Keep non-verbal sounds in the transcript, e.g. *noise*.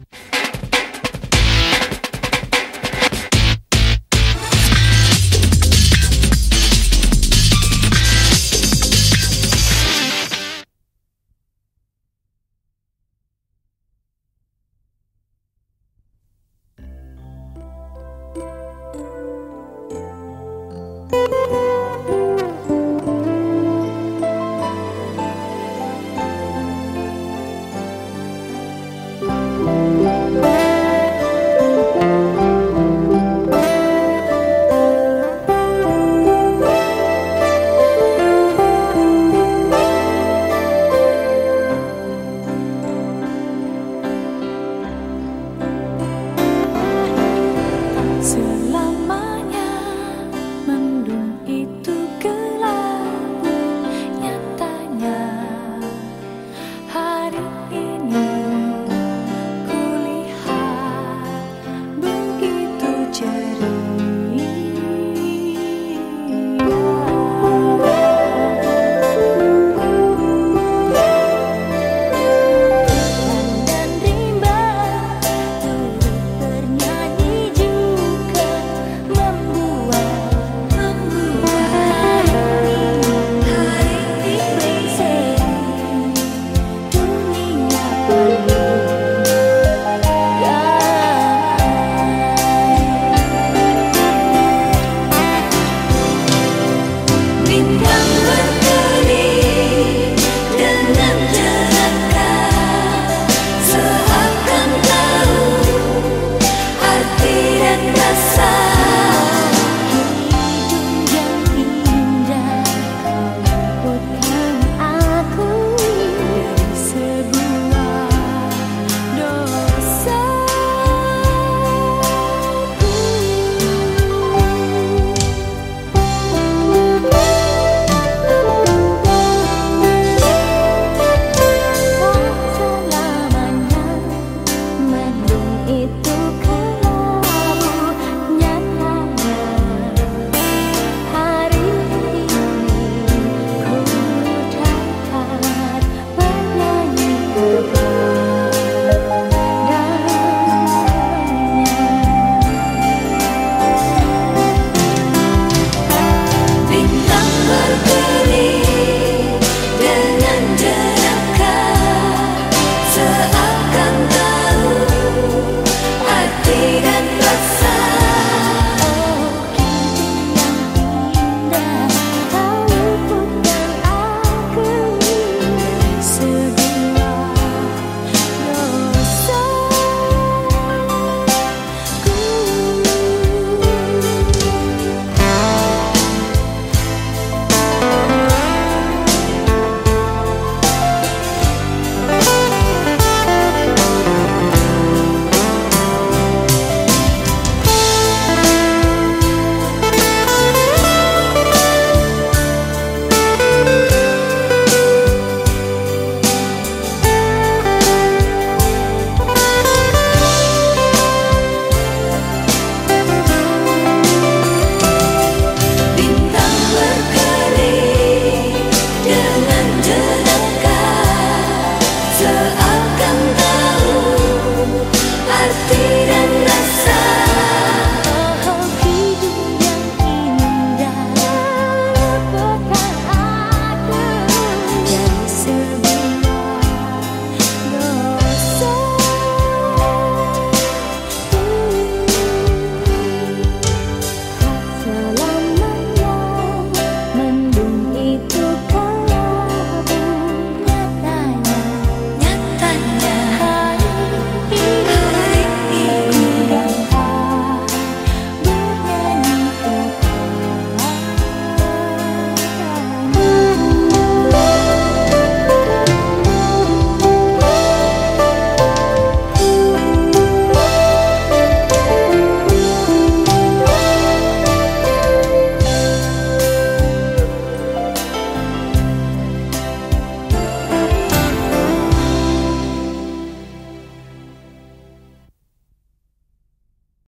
you *laughs* Hallelujah.